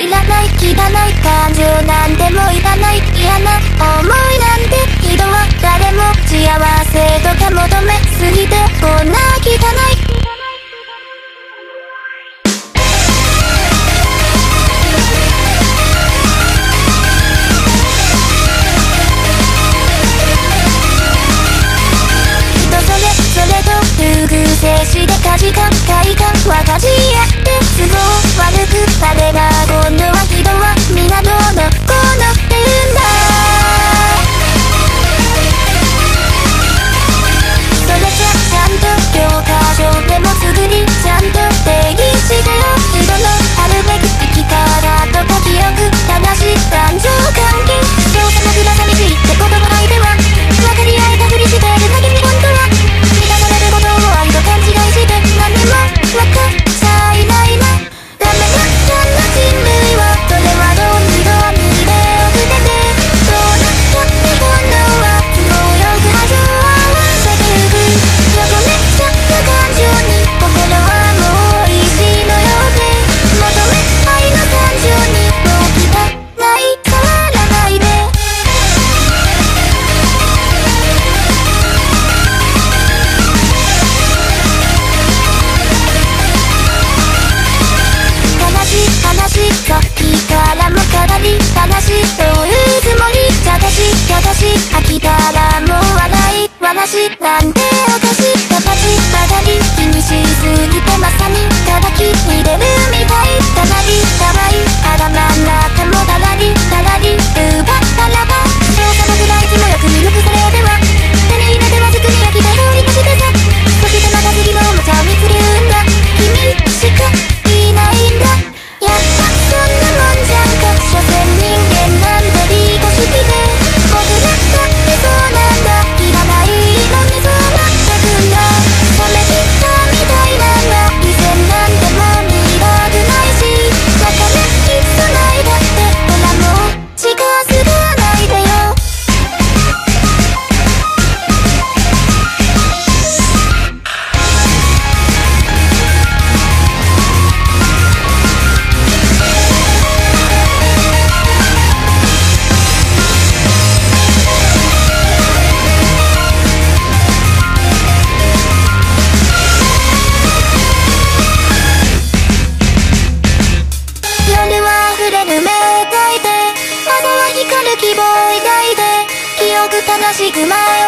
いらない、いらない感情なんでもいらない、嫌な思い出 맛있단데 しく前